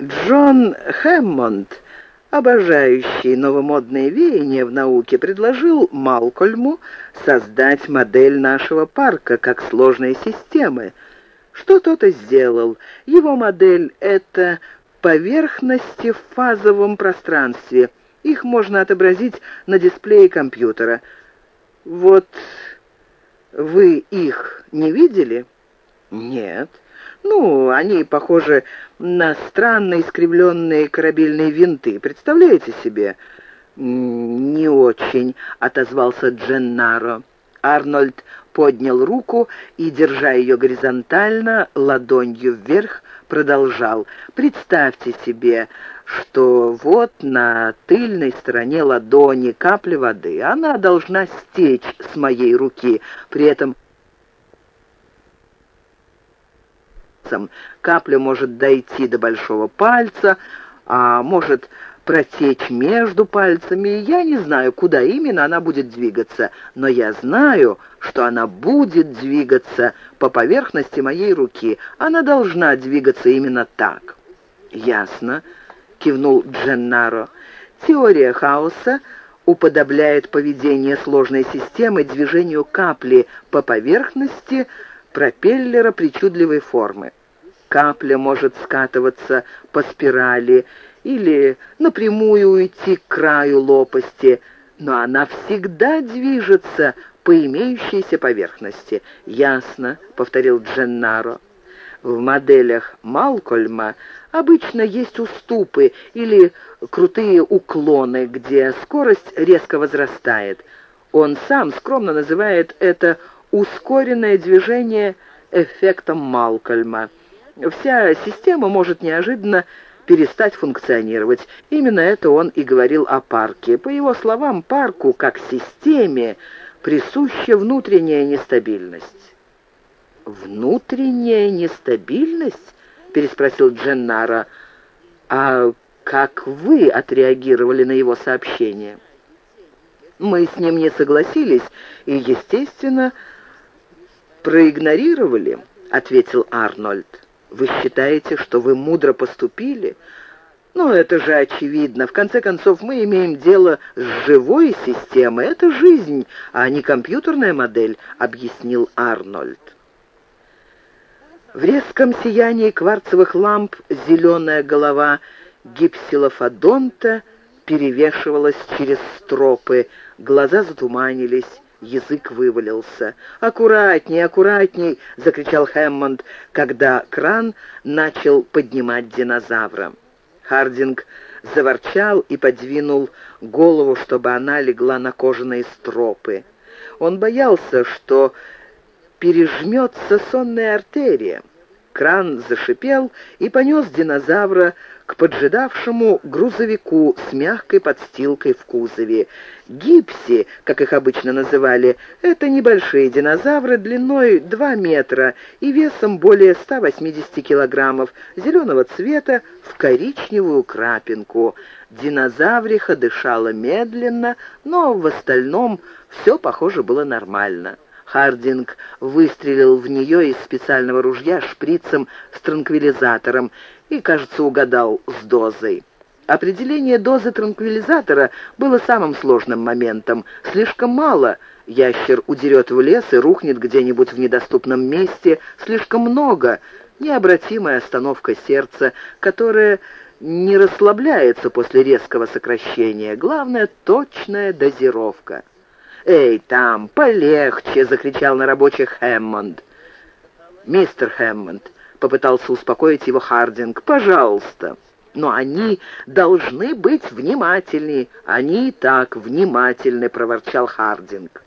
Джон Хэммонд, обожающий новомодные веяния в науке, предложил Малкольму создать модель нашего парка как сложной системы. Что тот и сделал. Его модель — это поверхности в фазовом пространстве. Их можно отобразить на дисплее компьютера. Вот вы их не видели? Нет. Ну, они похожи на странно искривленные корабельные винты. Представляете себе? «Не очень», — отозвался Дженнаро. Арнольд поднял руку и, держа ее горизонтально, ладонью вверх, продолжал. «Представьте себе, что вот на тыльной стороне ладони капля воды. Она должна стечь с моей руки. При этом капля может дойти до большого пальца, а может протечь между пальцами. Я не знаю, куда именно она будет двигаться, но я знаю, что она будет двигаться по поверхности моей руки. Она должна двигаться именно так. «Ясно», — кивнул Дженнаро. «Теория хаоса уподобляет поведение сложной системы движению капли по поверхности пропеллера причудливой формы. Капля может скатываться по спирали, или напрямую уйти к краю лопасти, но она всегда движется по имеющейся поверхности. «Ясно», — повторил Дженнаро. В моделях Малкольма обычно есть уступы или крутые уклоны, где скорость резко возрастает. Он сам скромно называет это ускоренное движение эффектом Малкольма. Вся система может неожиданно перестать функционировать. Именно это он и говорил о парке. По его словам, парку, как системе, присуща внутренняя нестабильность. «Внутренняя нестабильность?» — переспросил Дженнара. «А как вы отреагировали на его сообщение?» «Мы с ним не согласились и, естественно, проигнорировали», — ответил Арнольд. Вы считаете, что вы мудро поступили? Ну, это же очевидно. В конце концов, мы имеем дело с живой системой. Это жизнь, а не компьютерная модель, объяснил Арнольд. В резком сиянии кварцевых ламп зеленая голова гипсилофодонта перевешивалась через стропы, глаза затуманились, Язык вывалился. «Аккуратней, аккуратней!» — закричал Хэммонд, когда кран начал поднимать динозавра. Хардинг заворчал и подвинул голову, чтобы она легла на кожаные стропы. Он боялся, что пережмется сонная артерия. Кран зашипел и понес динозавра к поджидавшему грузовику с мягкой подстилкой в кузове. Гипси, как их обычно называли, это небольшие динозавры длиной 2 метра и весом более 180 килограммов, зеленого цвета в коричневую крапинку. Динозавриха дышала медленно, но в остальном все, похоже, было нормально. Хардинг выстрелил в нее из специального ружья шприцем с транквилизатором и, кажется, угадал с дозой. Определение дозы транквилизатора было самым сложным моментом. Слишком мало. Ящер удерет в лес и рухнет где-нибудь в недоступном месте. Слишком много. Необратимая остановка сердца, которая не расслабляется после резкого сокращения. Главное — точная дозировка. «Эй, там, полегче!» — закричал на рабочих Хэммонд. «Мистер Хэммонд», — попытался успокоить его Хардинг, — «пожалуйста». «Но они должны быть внимательнее. Они и так внимательны», — проворчал Хардинг.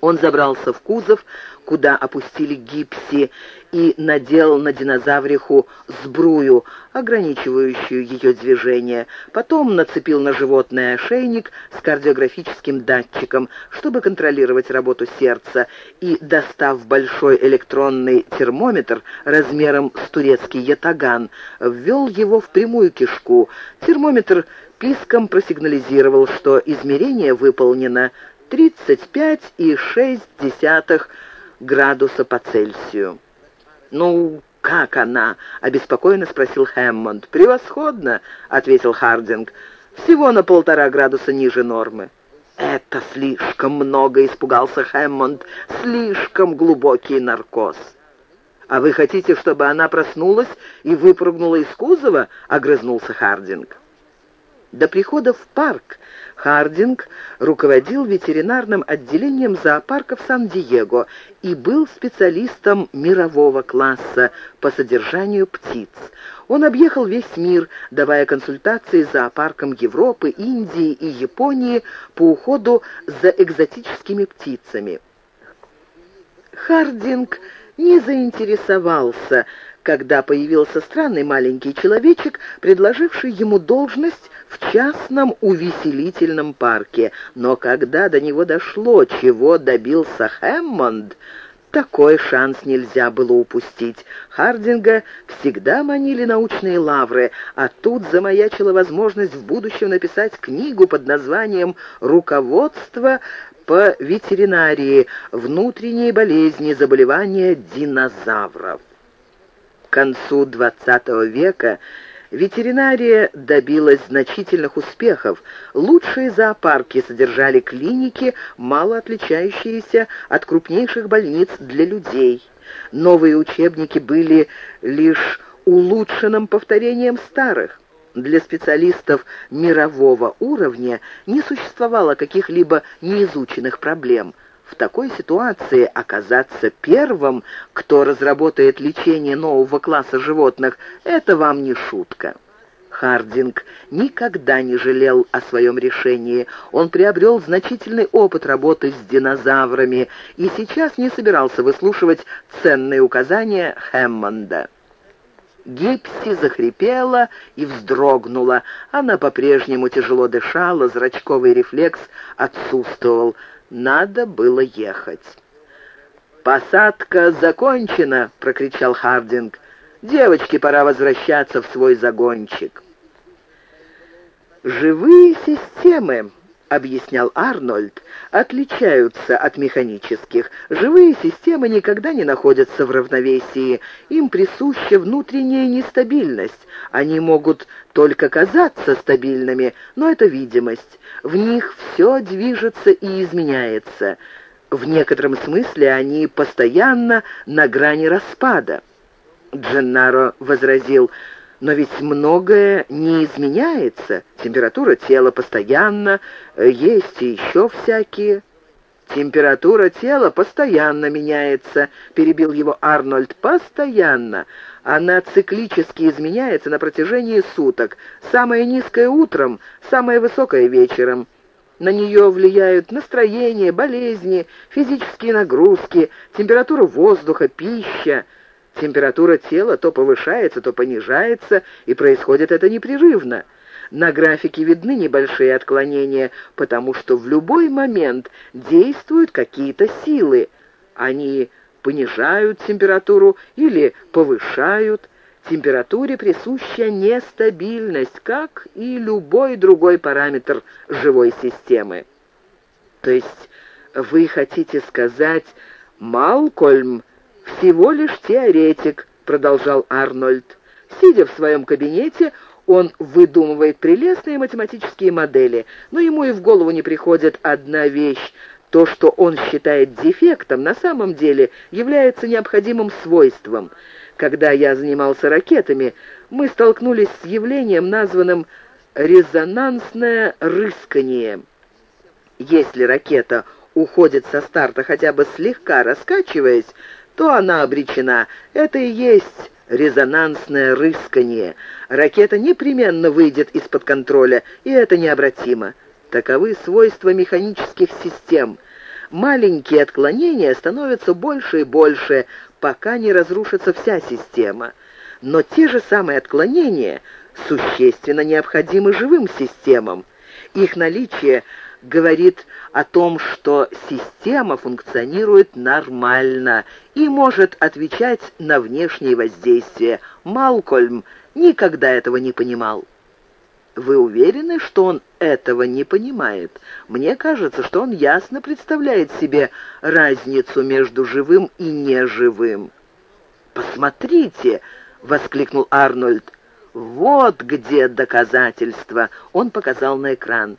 Он забрался в кузов, куда опустили гипси, и надел на динозавриху сбрую, ограничивающую ее движение. Потом нацепил на животное ошейник с кардиографическим датчиком, чтобы контролировать работу сердца, и, достав большой электронный термометр размером с турецкий ятаган, ввел его в прямую кишку. Термометр писком просигнализировал, что измерение выполнено 35,6 градуса по Цельсию. «Ну, «Как она?» — обеспокоенно спросил Хэммонд. «Превосходно», — ответил Хардинг. «Всего на полтора градуса ниже нормы». «Это слишком много», — испугался Хэммонд. «Слишком глубокий наркоз». «А вы хотите, чтобы она проснулась и выпрыгнула из кузова?» — огрызнулся Хардинг. До прихода в парк Хардинг руководил ветеринарным отделением зоопарка в Сан-Диего и был специалистом мирового класса по содержанию птиц. Он объехал весь мир, давая консультации зоопаркам Европы, Индии и Японии по уходу за экзотическими птицами. Хардинг не заинтересовался, когда появился странный маленький человечек, предложивший ему должность в частном увеселительном парке. Но когда до него дошло, чего добился Хэммонд, такой шанс нельзя было упустить. Хардинга всегда манили научные лавры, а тут замаячила возможность в будущем написать книгу под названием «Руководство по ветеринарии. Внутренние болезни, заболевания динозавров». К концу XX века ветеринария добилась значительных успехов. Лучшие зоопарки содержали клиники, мало отличающиеся от крупнейших больниц для людей. Новые учебники были лишь улучшенным повторением старых. Для специалистов мирового уровня не существовало каких-либо неизученных проблем. В такой ситуации оказаться первым, кто разработает лечение нового класса животных, это вам не шутка. Хардинг никогда не жалел о своем решении. Он приобрел значительный опыт работы с динозаврами и сейчас не собирался выслушивать ценные указания Хэммонда. Гипси захрипела и вздрогнула. Она по-прежнему тяжело дышала, зрачковый рефлекс отсутствовал. Надо было ехать. «Посадка закончена!» — прокричал Хардинг. «Девочке пора возвращаться в свой загончик». «Живые системы», объяснял Арнольд, отличаются от механических. Живые системы никогда не находятся в равновесии, им присуща внутренняя нестабильность. Они могут только казаться стабильными, но это видимость. В них все движется и изменяется. В некотором смысле они постоянно на грани распада. Дженнаро возразил, но ведь многое не изменяется. Температура тела постоянно, э, есть и еще всякие. «Температура тела постоянно меняется», — перебил его Арнольд. «Постоянно. Она циклически изменяется на протяжении суток. Самое низкое утром, самое высокое вечером». На нее влияют настроение, болезни, физические нагрузки, температура воздуха, пища. Температура тела то повышается, то понижается, и происходит это непрерывно. На графике видны небольшие отклонения, потому что в любой момент действуют какие-то силы. Они понижают температуру или повышают. Температуре присуща нестабильность, как и любой другой параметр живой системы. То есть вы хотите сказать, Малкольм «Всего лишь теоретик», — продолжал Арнольд. Сидя в своем кабинете, он выдумывает прелестные математические модели, но ему и в голову не приходит одна вещь. То, что он считает дефектом, на самом деле является необходимым свойством. Когда я занимался ракетами, мы столкнулись с явлением, названным резонансное рыскание. Если ракета уходит со старта хотя бы слегка раскачиваясь, то она обречена. Это и есть резонансное рыскание. Ракета непременно выйдет из-под контроля, и это необратимо. Таковы свойства механических систем. Маленькие отклонения становятся больше и больше, пока не разрушится вся система. Но те же самые отклонения существенно необходимы живым системам. Их наличие говорит о том, что система функционирует нормально и может отвечать на внешние воздействия. Малкольм никогда этого не понимал. Вы уверены, что он этого не понимает? Мне кажется, что он ясно представляет себе разницу между живым и неживым. «Посмотрите!» — воскликнул Арнольд. «Вот где доказательства!» — он показал на экран.